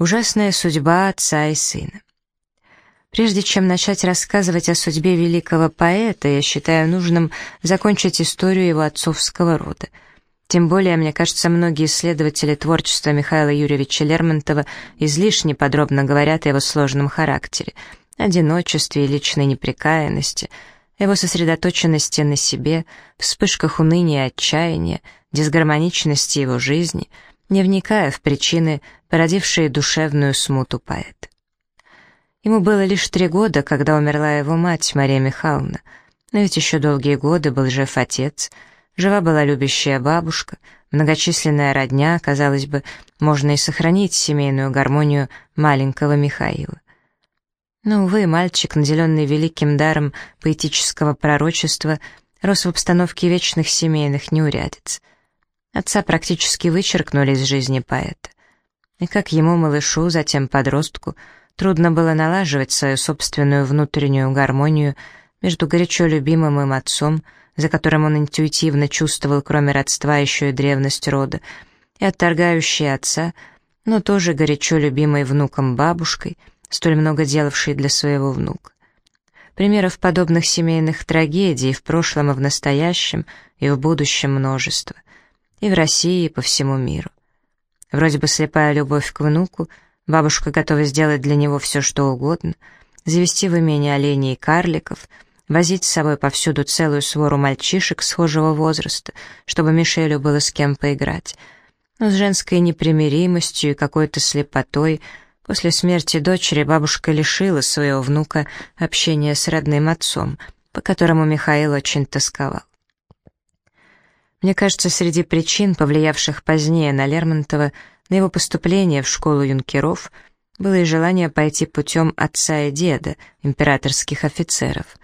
Ужасная судьба отца и сына. Прежде чем начать рассказывать о судьбе великого поэта, я считаю нужным закончить историю его отцовского рода. Тем более, мне кажется, многие исследователи творчества Михаила Юрьевича Лермонтова излишне подробно говорят о его сложном характере, одиночестве и личной неприкаянности, его сосредоточенности на себе, вспышках уныния и отчаяния, дисгармоничности его жизни — не вникая в причины, породившие душевную смуту поэта. Ему было лишь три года, когда умерла его мать, Мария Михайловна, но ведь еще долгие годы был жив отец, жива была любящая бабушка, многочисленная родня, казалось бы, можно и сохранить семейную гармонию маленького Михаила. Но, увы, мальчик, наделенный великим даром поэтического пророчества, рос в обстановке вечных семейных неурядиц — Отца практически вычеркнули из жизни поэта. И как ему, малышу, затем подростку, трудно было налаживать свою собственную внутреннюю гармонию между горячо любимым им отцом, за которым он интуитивно чувствовал, кроме родства, еще и древность рода, и отторгающей отца, но тоже горячо любимой внуком бабушкой, столь много делавшей для своего внука. Примеров подобных семейных трагедий в прошлом и в настоящем, и в будущем множество и в России, и по всему миру. Вроде бы слепая любовь к внуку, бабушка готова сделать для него все, что угодно, завести в имение оленей и карликов, возить с собой повсюду целую свору мальчишек схожего возраста, чтобы Мишелю было с кем поиграть. Но с женской непримиримостью и какой-то слепотой после смерти дочери бабушка лишила своего внука общения с родным отцом, по которому Михаил очень тосковал. Мне кажется, среди причин, повлиявших позднее на Лермонтова, на его поступление в школу юнкеров, было и желание пойти путем отца и деда, императорских офицеров.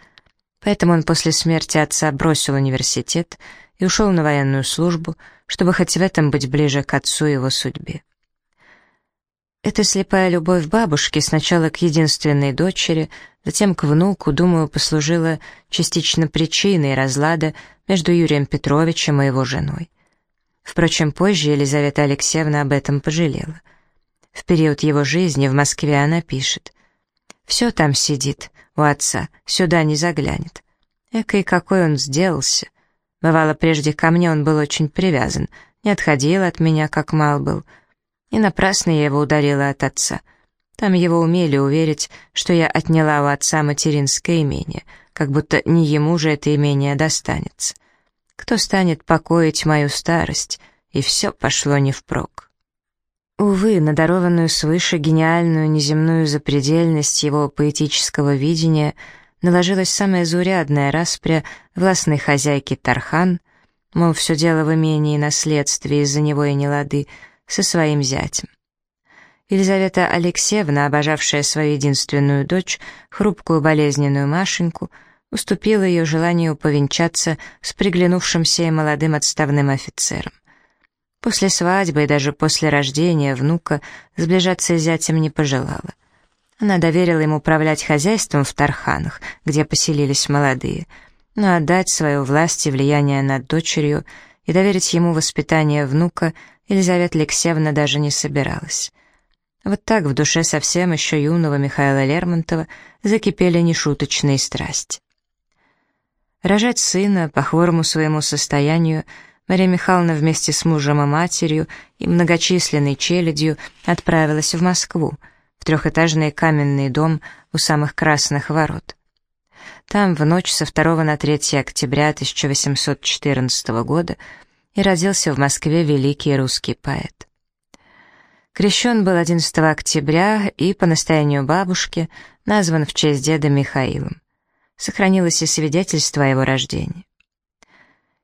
Поэтому он после смерти отца бросил университет и ушел на военную службу, чтобы хоть в этом быть ближе к отцу и его судьбе. Эта слепая любовь бабушки сначала к единственной дочери, затем к внуку, думаю, послужила частично причиной разлада между Юрием Петровичем и его женой. Впрочем, позже Елизавета Алексеевна об этом пожалела. В период его жизни в Москве она пишет «Все там сидит, у отца, сюда не заглянет. Эка и какой он сделался. Бывало, прежде ко мне он был очень привязан, не отходил от меня, как мал был». И напрасно я его ударила от отца. Там его умели уверить, что я отняла у отца материнское имение, как будто не ему же это имение достанется. Кто станет покоить мою старость? И все пошло не впрок. Увы, надарованную свыше гениальную неземную запредельность его поэтического видения наложилась самая заурядная распря властной хозяйки Тархан, мол, все дело в имении и наследстве, из-за него и не лады, со своим зятем. Елизавета Алексеевна, обожавшая свою единственную дочь, хрупкую болезненную Машеньку, уступила ее желанию повенчаться с приглянувшимся и молодым отставным офицером. После свадьбы и даже после рождения внука сближаться с зятем не пожелала. Она доверила ему управлять хозяйством в Тарханах, где поселились молодые, но отдать свою власть и влияние над дочерью и доверить ему воспитание внука Елизавета Алексеевна даже не собиралась. Вот так в душе совсем еще юного Михаила Лермонтова закипели нешуточные страсти. Рожать сына по хворому своему состоянию Мария Михайловна вместе с мужем и матерью и многочисленной челядью отправилась в Москву, в трехэтажный каменный дом у самых красных ворот. Там в ночь со 2 на 3 октября 1814 года и родился в Москве великий русский поэт. Крещен был 11 октября и, по настоянию бабушки, назван в честь деда Михаилом. Сохранилось и свидетельство о его рождении.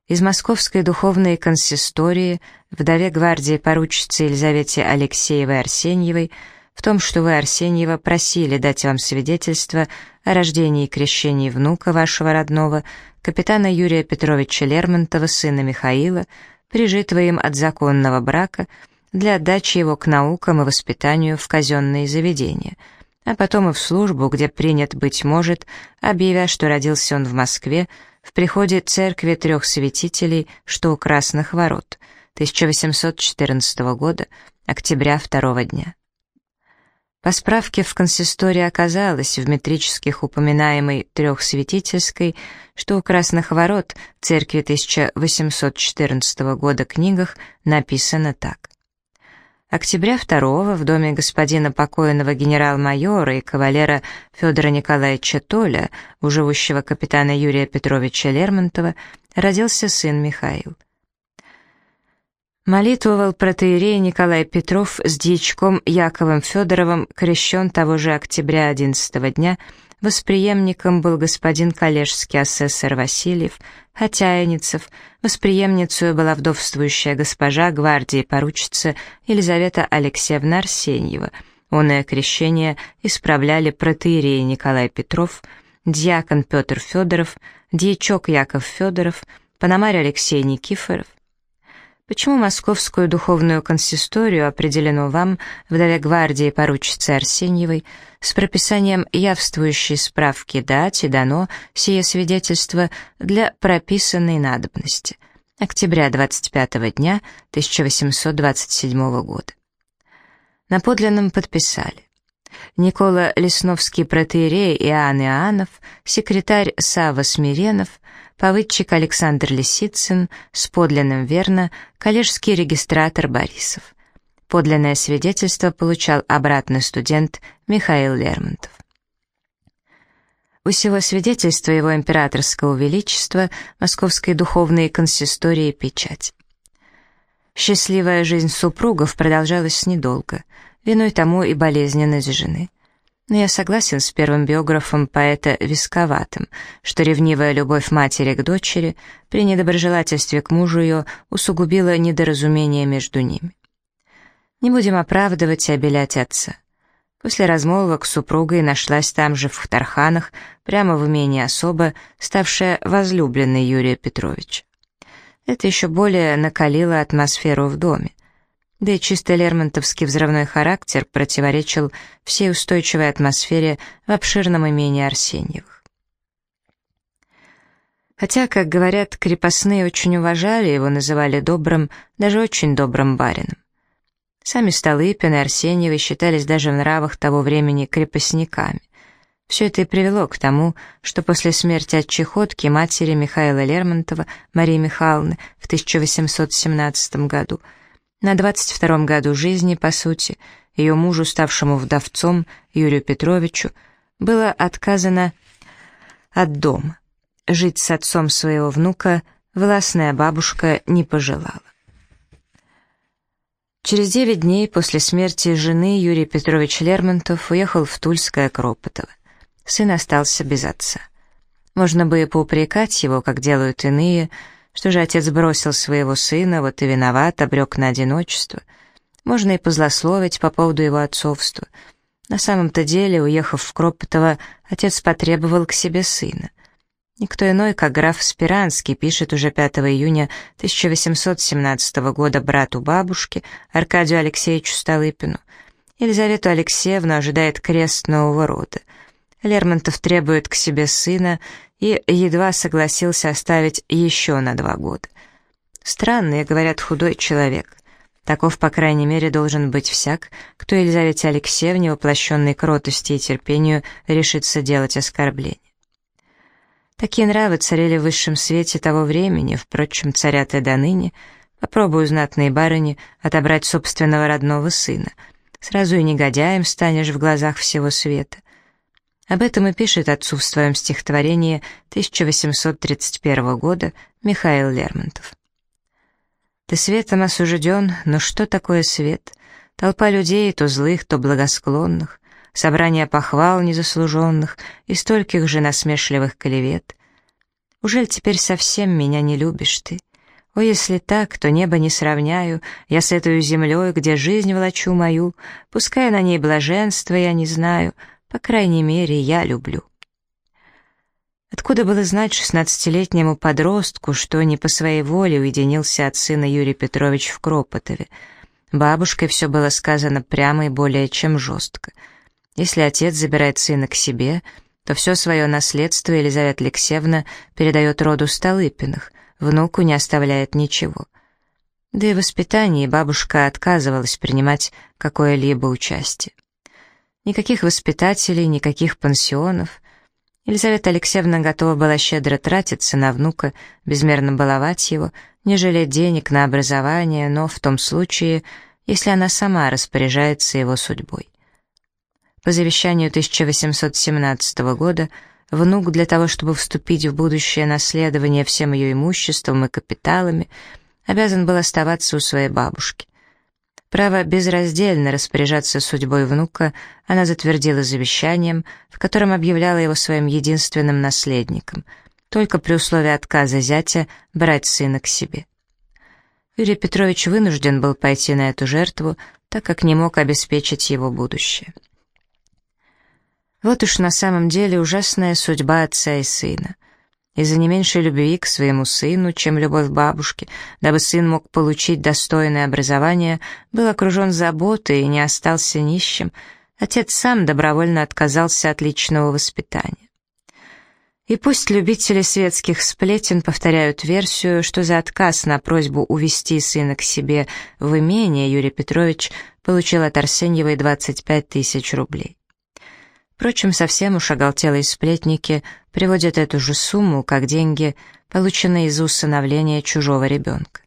Из Московской духовной консистории вдове гвардии поручицы Елизавете Алексеевой Арсеньевой в том, что вы, Арсеньева, просили дать вам свидетельство о рождении и крещении внука вашего родного, капитана Юрия Петровича Лермонтова, сына Михаила, прижитого им от законного брака, для отдачи его к наукам и воспитанию в казенные заведения, а потом и в службу, где принят, быть может, объявя, что родился он в Москве, в приходе церкви трех святителей, что у Красных ворот, 1814 года, октября второго дня. По справке в консистории оказалось в метрических упоминаемой трехсвятительской, что у Красных Ворот церкви 1814 года книгах написано так. Октября 2 в доме господина покойного генерал-майора и кавалера Федора Николаевича Толя, у живущего капитана Юрия Петровича Лермонтова, родился сын Михаил. Молитвовал протеерей Николай Петров с дьячком Яковом Федоровым, крещен того же октября 11 дня, восприемником был господин коллежский асессор Васильев, Хотяйницев, восприемницей была вдовствующая госпожа гвардии поручица Елизавета Алексеевна Арсеньева. Оное крещение исправляли протеерей Николай Петров, дьякон Петр Федоров, дьячок Яков Федоров, пономарь Алексей Никифоров, Почему московскую духовную консисторию определено вам, вдове гвардии поручицы Арсеньевой, с прописанием явствующей справки дать и дано сие свидетельство для прописанной надобности. Октября 25 дня 1827 года. На подлинном подписали. Никола Лесновский протеерей Иоанн Иоаннов, секретарь Сава Смиренов, повыдчик Александр Лисицын, с подлинным верно, коллежский регистратор Борисов. Подлинное свидетельство получал обратный студент Михаил Лермонтов. У сего свидетельства его императорского величества Московской духовной консистории печать. Счастливая жизнь супругов продолжалась недолго, виной тому и болезненность жены но я согласен с первым биографом поэта Висковатым, что ревнивая любовь матери к дочери при недоброжелательстве к мужу ее усугубила недоразумение между ними. Не будем оправдывать и обелять отца. После размолвок супругой нашлась там же в Тарханах, прямо в имении особо, ставшая возлюбленной Юрия Петровича. Это еще более накалило атмосферу в доме да и чисто лермонтовский взрывной характер противоречил всей устойчивой атмосфере в обширном имении Арсеньевых. Хотя, как говорят, крепостные очень уважали его, называли добрым, даже очень добрым барином. Сами Столыпин и Арсеньевы считались даже в нравах того времени крепостниками. Все это и привело к тому, что после смерти от чехотки матери Михаила Лермонтова, Марии Михайловны, в 1817 году – на 22-м году жизни, по сути, ее мужу, ставшему вдовцом, Юрию Петровичу, было отказано от дома. Жить с отцом своего внука властная бабушка не пожелала. Через девять дней после смерти жены Юрий Петрович Лермонтов уехал в Тульское Кропотово. Сын остался без отца. Можно бы и поупрекать его, как делают иные, что же отец бросил своего сына, вот и виноват, обрек на одиночество. Можно и позлословить по поводу его отцовства. На самом-то деле, уехав в Кропотово, отец потребовал к себе сына. Никто иной, как граф Спиранский, пишет уже 5 июня 1817 года брату бабушки, Аркадию Алексеевичу Столыпину. Елизавету Алексеевну ожидает крест нового рода. Лермонтов требует к себе сына и едва согласился оставить еще на два года. Странный, говорят, худой человек. Таков, по крайней мере, должен быть всяк, кто Елизавете Алексеевне, воплощенной кротости и терпению, решится делать оскорбление. Такие нравы царили в высшем свете того времени, впрочем, царят и до ныне. Попробую знатные барыни отобрать собственного родного сына. Сразу и негодяем станешь в глазах всего света. Об этом и пишет отцу в своем стихотворении 1831 года Михаил Лермонтов. «Ты светом осужден, но что такое свет? Толпа людей, то злых, то благосклонных, собрание похвал незаслуженных и стольких же насмешливых клевет. Ужель теперь совсем меня не любишь ты? О, если так, то небо не сравняю, я с этой землей, где жизнь влачу мою, пускай на ней блаженство я не знаю, по крайней мере, я люблю. Откуда было знать шестнадцатилетнему подростку, что не по своей воле уединился от сына Юрий Петрович в Кропотове? Бабушкой все было сказано прямо и более чем жестко. Если отец забирает сына к себе, то все свое наследство Елизавета Алексеевна передает роду Столыпиных, внуку не оставляет ничего. Да и в воспитании бабушка отказывалась принимать какое-либо участие. Никаких воспитателей, никаких пансионов. Елизавета Алексеевна готова была щедро тратиться на внука, безмерно баловать его, не жалеть денег на образование, но в том случае, если она сама распоряжается его судьбой. По завещанию 1817 года внук для того, чтобы вступить в будущее наследование всем ее имуществом и капиталами, обязан был оставаться у своей бабушки. Право безраздельно распоряжаться судьбой внука она затвердила завещанием, в котором объявляла его своим единственным наследником, только при условии отказа зятя брать сына к себе. Юрий Петрович вынужден был пойти на эту жертву, так как не мог обеспечить его будущее. Вот уж на самом деле ужасная судьба отца и сына. Из-за не меньшей любви к своему сыну, чем любовь бабушки, дабы сын мог получить достойное образование, был окружен заботой и не остался нищим, отец сам добровольно отказался от личного воспитания. И пусть любители светских сплетен повторяют версию, что за отказ на просьбу увести сына к себе в имение Юрий Петрович получил от Арсеньевой 25 тысяч рублей. Впрочем, совсем уж оголтелые сплетники приводят эту же сумму как деньги, полученные из усыновления чужого ребенка.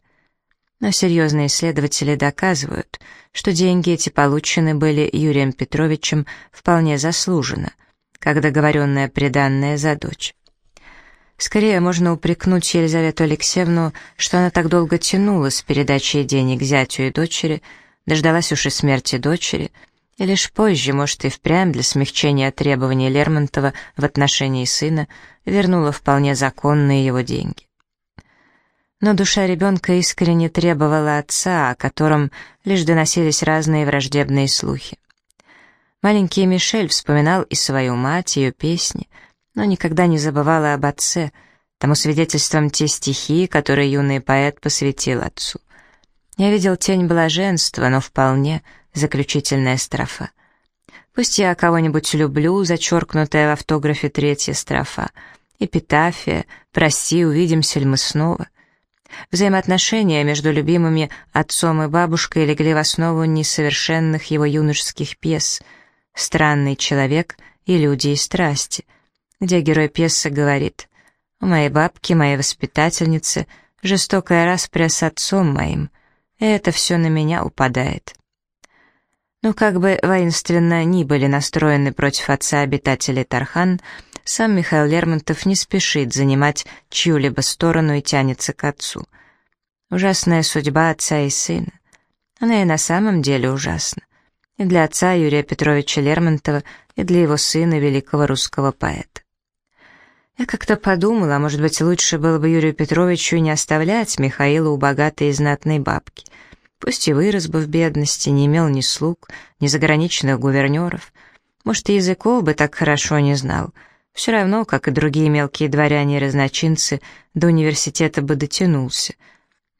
Но серьезные исследователи доказывают, что деньги эти получены были Юрием Петровичем вполне заслуженно, как договоренное приданное за дочь. Скорее можно упрекнуть Елизавету Алексеевну, что она так долго тянула с передачей денег зятю и дочери, дождалась уж и смерти дочери — и лишь позже, может и впрямь для смягчения требований Лермонтова в отношении сына, вернула вполне законные его деньги. Но душа ребенка искренне требовала отца, о котором лишь доносились разные враждебные слухи. Маленький Мишель вспоминал и свою мать, ее песни, но никогда не забывала об отце, тому свидетельством те стихи, которые юный поэт посвятил отцу. Я видел тень блаженства, но вполне — Заключительная строфа. Пусть я кого-нибудь люблю, зачеркнутая в автографе третья строфа. Эпитафия, прости, увидимся ли мы снова. Взаимоотношения между любимыми отцом и бабушкой легли в основу несовершенных его юношеских пьес «Странный человек» и «Люди и страсти», где герой пьесы говорит «У моей бабки, моей воспитательницы, жестокая распря с отцом моим, и это все на меня упадает». Но как бы воинственно ни были настроены против отца обитатели Тархан, сам Михаил Лермонтов не спешит занимать чью-либо сторону и тянется к отцу. Ужасная судьба отца и сына. Она и на самом деле ужасна. И для отца Юрия Петровича Лермонтова, и для его сына, великого русского поэта. Я как-то подумала, может быть, лучше было бы Юрию Петровичу не оставлять Михаила у богатой и знатной бабки — Пусть и вырос бы в бедности, не имел ни слуг, ни заграничных гувернеров. Может, и языков бы так хорошо не знал. Все равно, как и другие мелкие дворяне и разночинцы, до университета бы дотянулся.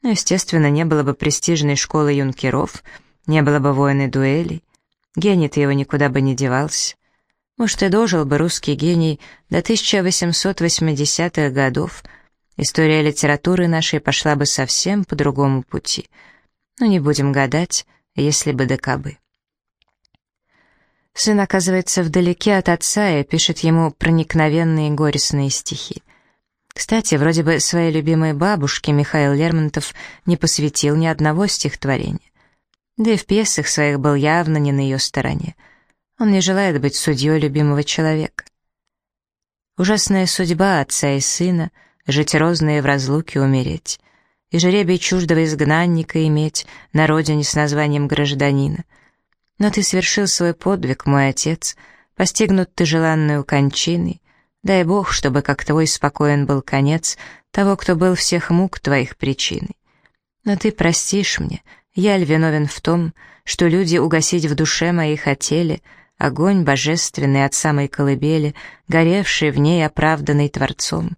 Но, естественно, не было бы престижной школы юнкеров, не было бы войны дуэлей. Гений-то его никуда бы не девался. Может, и дожил бы русский гений до 1880-х годов. История литературы нашей пошла бы совсем по другому пути — но не будем гадать, если бы да кабы. Сын оказывается вдалеке от отца и пишет ему проникновенные горестные стихи. Кстати, вроде бы своей любимой бабушке Михаил Лермонтов не посвятил ни одного стихотворения. Да и в пьесах своих был явно не на ее стороне. Он не желает быть судьей любимого человека. Ужасная судьба отца и сына, жить розные в разлуке умереть и жеребий чуждого изгнанника иметь на родине с названием гражданина. Но ты совершил свой подвиг, мой отец, постигнут ты желанную кончиной. Дай Бог, чтобы как твой спокоен был конец того, кто был всех мук твоих причиной. Но ты простишь мне, я ль виновен в том, что люди угасить в душе моей хотели огонь божественный от самой колыбели, горевший в ней оправданный Творцом.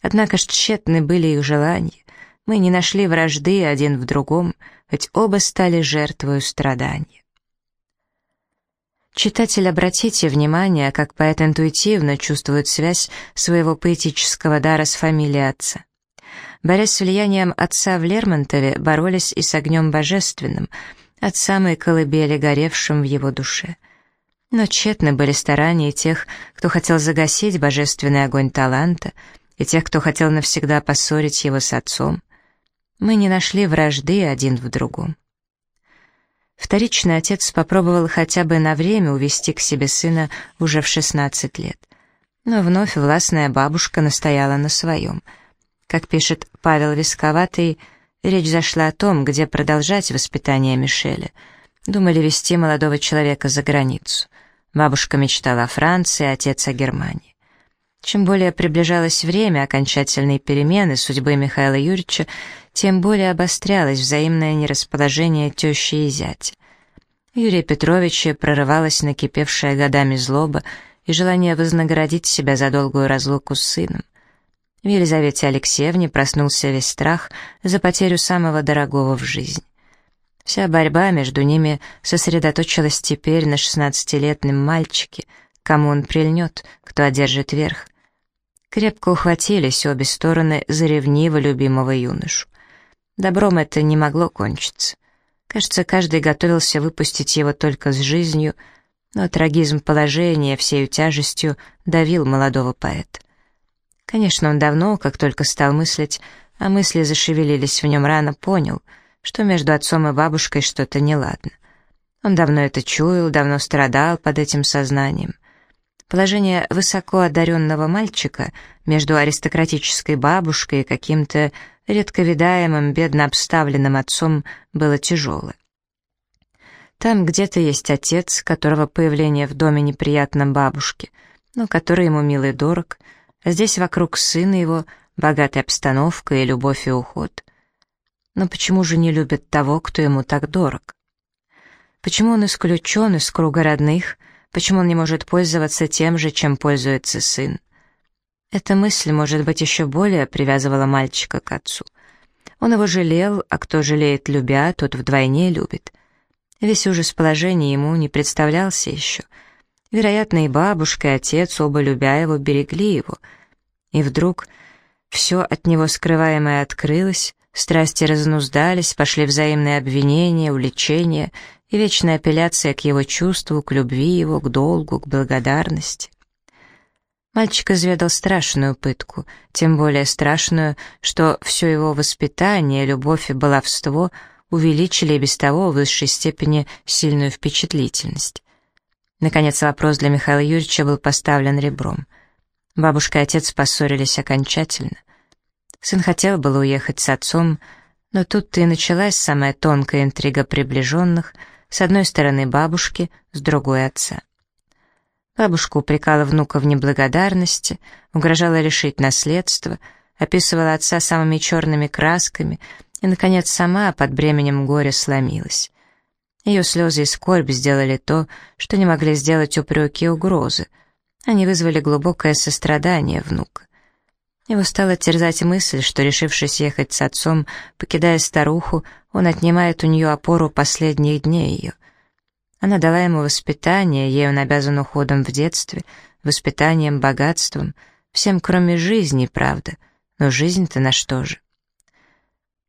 Однако ж тщетны были их желания, мы не нашли вражды один в другом, хоть оба стали жертвою страдания. Читатель, обратите внимание, как поэт интуитивно чувствует связь своего поэтического дара с фамилией отца. Борясь с влиянием отца в Лермонтове, боролись и с огнем божественным, от самой колыбели, горевшим в его душе. Но тщетны были старания тех, кто хотел загасить божественный огонь таланта, и тех, кто хотел навсегда поссорить его с отцом. Мы не нашли вражды один в другом. Вторичный отец попробовал хотя бы на время увести к себе сына уже в 16 лет. Но вновь властная бабушка настояла на своем. Как пишет Павел Висковатый, речь зашла о том, где продолжать воспитание Мишеля. Думали вести молодого человека за границу. Бабушка мечтала о Франции, отец о Германии. Чем более приближалось время окончательной перемены судьбы Михаила Юрьевича, тем более обострялось взаимное нерасположение тещи и зятя. Юрия Петровича прорывалась накипевшая годами злоба и желание вознаградить себя за долгую разлуку с сыном. В Елизавете Алексеевне проснулся весь страх за потерю самого дорогого в жизни. Вся борьба между ними сосредоточилась теперь на шестнадцатилетнем мальчике, кому он прильнет, кто одержит верх. Крепко ухватились обе стороны за ревниво любимого юношу. Добром это не могло кончиться. Кажется, каждый готовился выпустить его только с жизнью, но трагизм положения всею тяжестью давил молодого поэта. Конечно, он давно, как только стал мыслить, а мысли зашевелились в нем рано, понял — что между отцом и бабушкой что-то неладно. Он давно это чуял, давно страдал под этим сознанием. Положение высоко одаренного мальчика между аристократической бабушкой и каким-то редковидаемым, бедно обставленным отцом было тяжелое. Там где-то есть отец, которого появление в доме неприятно бабушке, но который ему милый дорог, а здесь вокруг сына его богатая обстановка и любовь и уход. Но почему же не любит того, кто ему так дорог? Почему он исключен из круга родных? Почему он не может пользоваться тем же, чем пользуется сын? Эта мысль, может быть, еще более привязывала мальчика к отцу. Он его жалел, а кто жалеет любя, тот вдвойне любит. Весь ужас положения ему не представлялся еще. Вероятно, и бабушка, и отец, оба любя его, берегли его. И вдруг все от него скрываемое открылось, Страсти разнуздались, пошли взаимные обвинения, увлечения и вечная апелляция к его чувству, к любви его, к долгу, к благодарности. Мальчик изведал страшную пытку, тем более страшную, что все его воспитание, любовь и баловство увеличили и без того в высшей степени сильную впечатлительность. Наконец вопрос для Михаила Юрьевича был поставлен ребром. Бабушка и отец поссорились окончательно. Сын хотел было уехать с отцом, но тут-то и началась самая тонкая интрига приближенных, с одной стороны бабушки, с другой отца. Бабушка упрекала внука в неблагодарности, угрожала лишить наследства, описывала отца самыми черными красками и, наконец, сама под бременем горя сломилась. Ее слезы и скорбь сделали то, что не могли сделать упреки и угрозы. Они вызвали глубокое сострадание внука. Его стала терзать мысль, что, решившись ехать с отцом, покидая старуху, он отнимает у нее опору последних дней ее. Она дала ему воспитание, ей он обязан уходом в детстве, воспитанием, богатством, всем кроме жизни, правда, но жизнь-то на что же?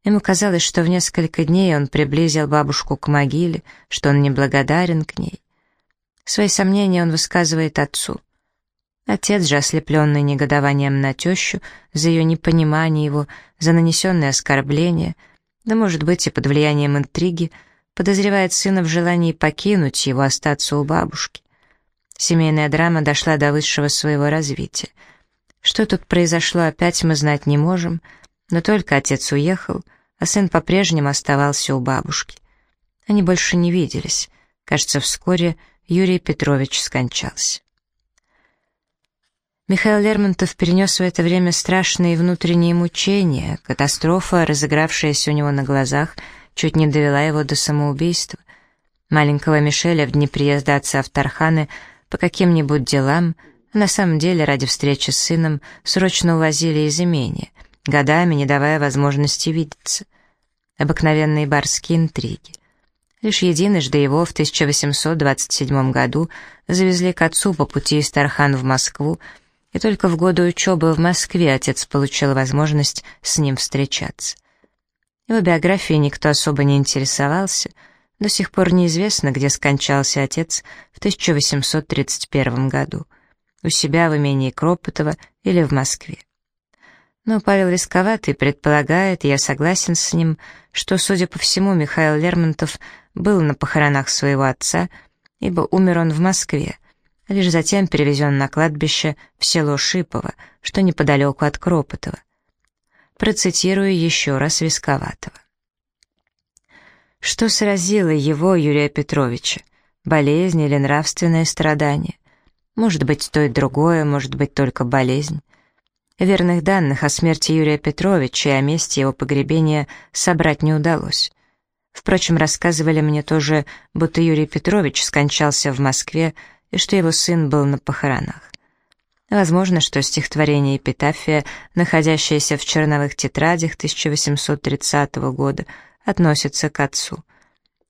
Ему казалось, что в несколько дней он приблизил бабушку к могиле, что он неблагодарен к ней. Свои сомнения он высказывает отцу. Отец же, ослепленный негодованием на тещу, за ее непонимание его, за нанесенное оскорбление, да, может быть, и под влиянием интриги, подозревает сына в желании покинуть его, остаться у бабушки. Семейная драма дошла до высшего своего развития. Что тут произошло, опять мы знать не можем, но только отец уехал, а сын по-прежнему оставался у бабушки. Они больше не виделись. Кажется, вскоре Юрий Петрович скончался. Михаил Лермонтов перенес в это время страшные внутренние мучения, катастрофа, разыгравшаяся у него на глазах, чуть не довела его до самоубийства. Маленького Мишеля в дни приезда отца в Тарханы по каким-нибудь делам, а на самом деле ради встречи с сыном, срочно увозили из имения, годами не давая возможности видеться. Обыкновенные барские интриги. Лишь единожды его в 1827 году завезли к отцу по пути из Тархан в Москву, и только в годы учебы в Москве отец получил возможность с ним встречаться. Его биографией никто особо не интересовался, До сих пор неизвестно, где скончался отец в 1831 году, у себя в имении Кропотова или в Москве. Но Павел Рисковатый предполагает, и я согласен с ним, что, судя по всему, Михаил Лермонтов был на похоронах своего отца, ибо умер он в Москве, лишь затем перевезен на кладбище в село Шипово, что неподалеку от Кропотова. Процитирую еще раз Висковатого. Что сразило его, Юрия Петровича? Болезнь или нравственное страдание? Может быть, то и другое, может быть, только болезнь. Верных данных о смерти Юрия Петровича и о месте его погребения собрать не удалось. Впрочем, рассказывали мне тоже, будто Юрий Петрович скончался в Москве и что его сын был на похоронах. Возможно, что стихотворение «Эпитафия», находящееся в черновых тетрадях 1830 года, относится к отцу.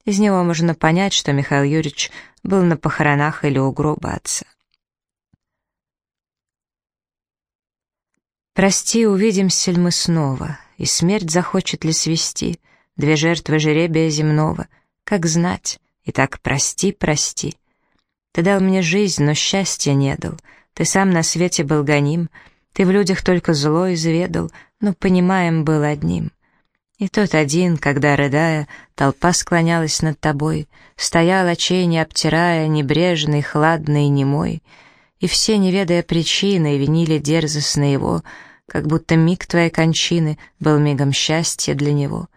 Из него можно понять, что Михаил Юрьевич был на похоронах или у гроба отца. «Прости, увидимся ли мы снова, и смерть захочет ли свести, две жертвы жеребия земного, как знать, и так прости, прости. Ты дал мне жизнь, но счастья не дал, ты сам на свете был гоним, ты в людях только зло изведал, но понимаем был одним. И тот один, когда, рыдая, толпа склонялась над тобой, стоял очей не обтирая, небрежный, хладный, немой, и все, не ведая причины, винили дерзостно его, как будто миг твоей кончины был мигом счастья для него.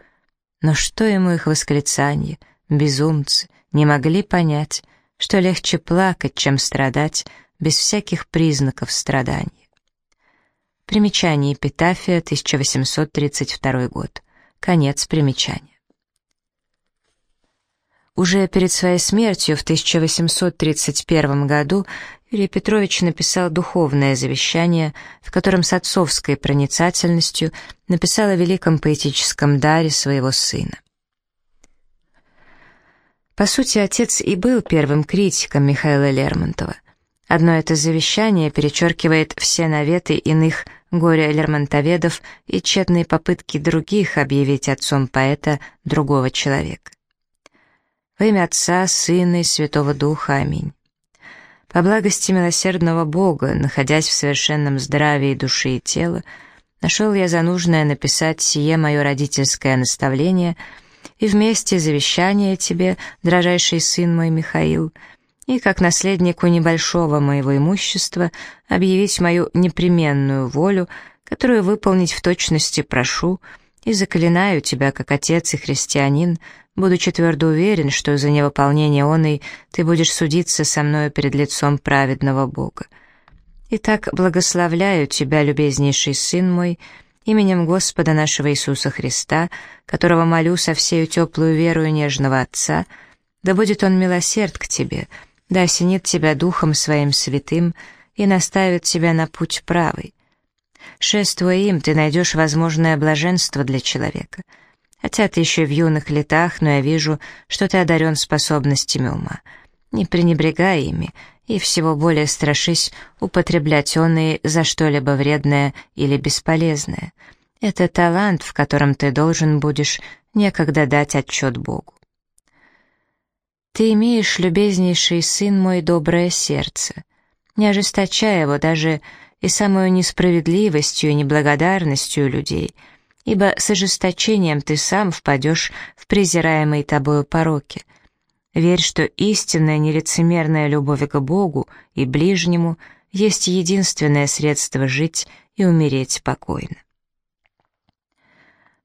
Но что ему их восклицанье, безумцы, не могли понять, что легче плакать, чем страдать без всяких признаков страдания. Примечание эпитафия, 1832 год. Конец примечания. Уже перед своей смертью в 1831 году Юрий Петрович написал духовное завещание, в котором с отцовской проницательностью написал о великом поэтическом даре своего сына. По сути, отец и был первым критиком Михаила Лермонтова. Одно это завещание перечеркивает все наветы иных горе-лермонтоведов и тщетные попытки других объявить отцом поэта другого человека. Во имя Отца, Сына и Святого Духа. Аминь. По благости милосердного Бога, находясь в совершенном здравии души и тела, нашел я за нужное написать сие мое родительское наставление и вместе завещание тебе, дрожайший сын мой Михаил, — и, как наследнику небольшого моего имущества, объявить мою непременную волю, которую выполнить в точности прошу, и заклинаю тебя, как отец и христианин, будучи твердо уверен, что за невыполнение оной ты будешь судиться со мною перед лицом праведного Бога. Итак, благословляю тебя, любезнейший сын мой, именем Господа нашего Иисуса Христа, которого молю со всею теплую верою нежного Отца, да будет Он милосерд к тебе, — да осенит тебя духом своим святым и наставит тебя на путь правый. Шествуя им, ты найдешь возможное блаженство для человека. Хотя ты еще в юных летах, но я вижу, что ты одарен способностями ума. Не пренебрегай ими, и всего более страшись употреблять оные за что-либо вредное или бесполезное. Это талант, в котором ты должен будешь некогда дать отчет Богу. Ты имеешь, любезнейший сын мой, доброе сердце, не ожесточая его даже и самую несправедливостью и неблагодарностью людей, ибо с ожесточением ты сам впадешь в презираемые тобою пороки. Верь, что истинная нелицемерная любовь к Богу и ближнему есть единственное средство жить и умереть спокойно.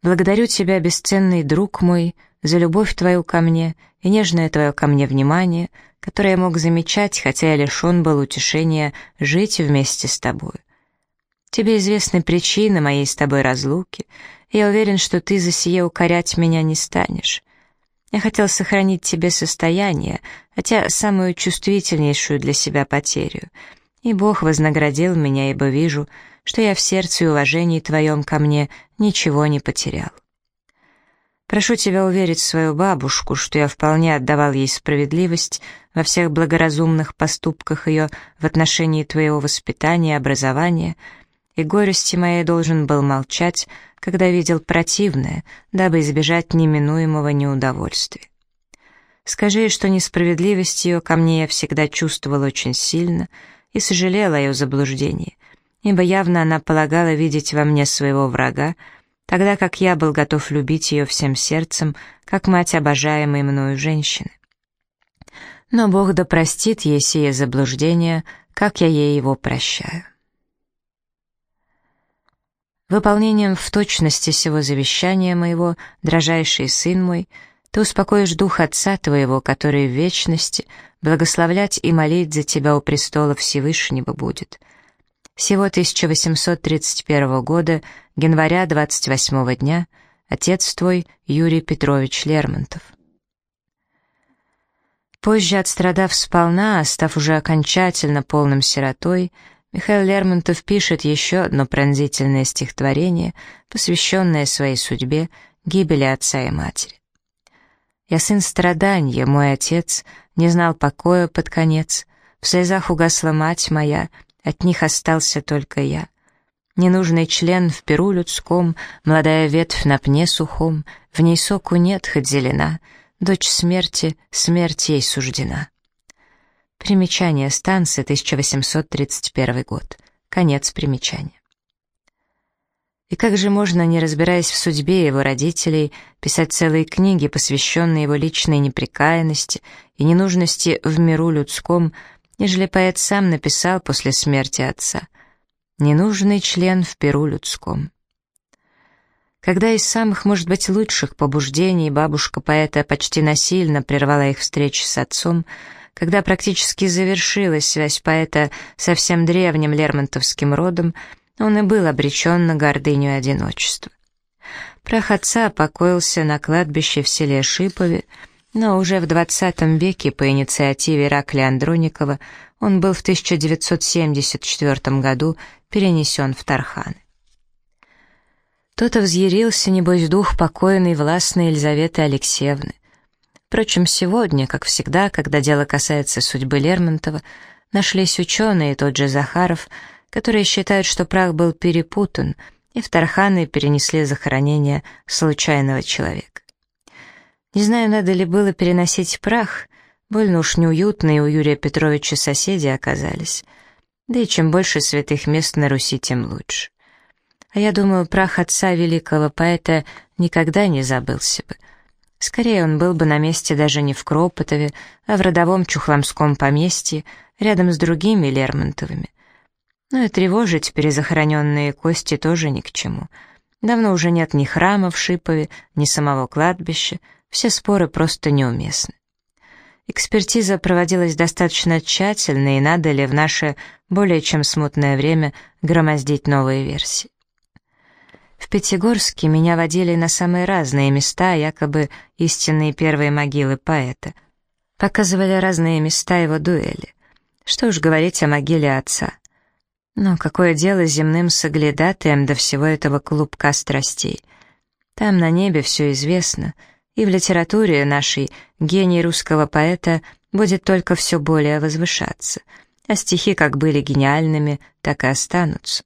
Благодарю тебя, бесценный друг мой, за любовь твою ко мне и нежное твое ко мне внимание, которое я мог замечать, хотя я лишен был утешения жить вместе с тобой. Тебе известны причины моей с тобой разлуки, и я уверен, что ты за сие укорять меня не станешь. Я хотел сохранить тебе состояние, хотя самую чувствительнейшую для себя потерю, и Бог вознаградил меня, ибо вижу, что я в сердце и уважении твоем ко мне ничего не потерял. Прошу тебя уверить свою бабушку, что я вполне отдавал ей справедливость во всех благоразумных поступках ее в отношении твоего воспитания и образования, и горести моей должен был молчать, когда видел противное, дабы избежать неминуемого неудовольствия. Скажи, что несправедливость ее ко мне я всегда чувствовал очень сильно и сожалела о ее заблуждении, ибо явно она полагала видеть во мне своего врага, тогда как я был готов любить ее всем сердцем, как мать обожаемой мною женщины. Но Бог да простит ей сие заблуждение, как я ей его прощаю. Выполнением в точности сего завещания моего, дрожайший сын мой, ты успокоишь дух отца твоего, который в вечности благословлять и молить за тебя у престола Всевышнего будет. Всего 1831 года, января 28 дня, отец твой Юрий Петрович Лермонтов. Позже, отстрадав сполна, став уже окончательно полным сиротой, Михаил Лермонтов пишет еще одно пронзительное стихотворение, посвященное своей судьбе, гибели отца и матери. «Я сын страдания, мой отец, не знал покоя под конец, в слезах угасла мать моя, от них остался только я. Ненужный член в перу людском, молодая ветвь на пне сухом, в ней соку нет, хоть зелена, дочь смерти, смерть ей суждена». Примечание станции, 1831 год. Конец примечания. И как же можно, не разбираясь в судьбе его родителей, писать целые книги, посвященные его личной неприкаянности и ненужности в миру людском, нежели поэт сам написал после смерти отца «Ненужный член в перу людском». Когда из самых, может быть, лучших побуждений бабушка поэта почти насильно прервала их встречи с отцом, когда практически завершилась связь поэта со всем древним лермонтовским родом, он и был обречен на гордыню и одиночество. Прах отца покоился на кладбище в селе Шипове, но уже в XX веке по инициативе Иракли Андроникова он был в 1974 году перенесен в Тарханы. То-то взъярился, небось, дух покойной властной Елизаветы Алексеевны. Впрочем, сегодня, как всегда, когда дело касается судьбы Лермонтова, нашлись ученые, тот же Захаров, которые считают, что прах был перепутан, и в Тарханы перенесли захоронение случайного человека. Не знаю, надо ли было переносить прах, больно уж неуютные у Юрия Петровича соседи оказались. Да и чем больше святых мест на Руси, тем лучше. А я думаю, прах отца великого поэта никогда не забылся бы — Скорее он был бы на месте даже не в Кропотове, а в родовом Чухломском поместье, рядом с другими Лермонтовыми. Но и тревожить перезахороненные кости тоже ни к чему. Давно уже нет ни храма в Шипове, ни самого кладбища, все споры просто неуместны. Экспертиза проводилась достаточно тщательно, и надо ли в наше более чем смутное время громоздить новые версии. В Пятигорске меня водили на самые разные места, якобы истинные первые могилы поэта. Показывали разные места его дуэли. Что уж говорить о могиле отца. Но какое дело земным соглядатаем до всего этого клубка страстей? Там на небе все известно, и в литературе нашей гений русского поэта будет только все более возвышаться, а стихи как были гениальными, так и останутся.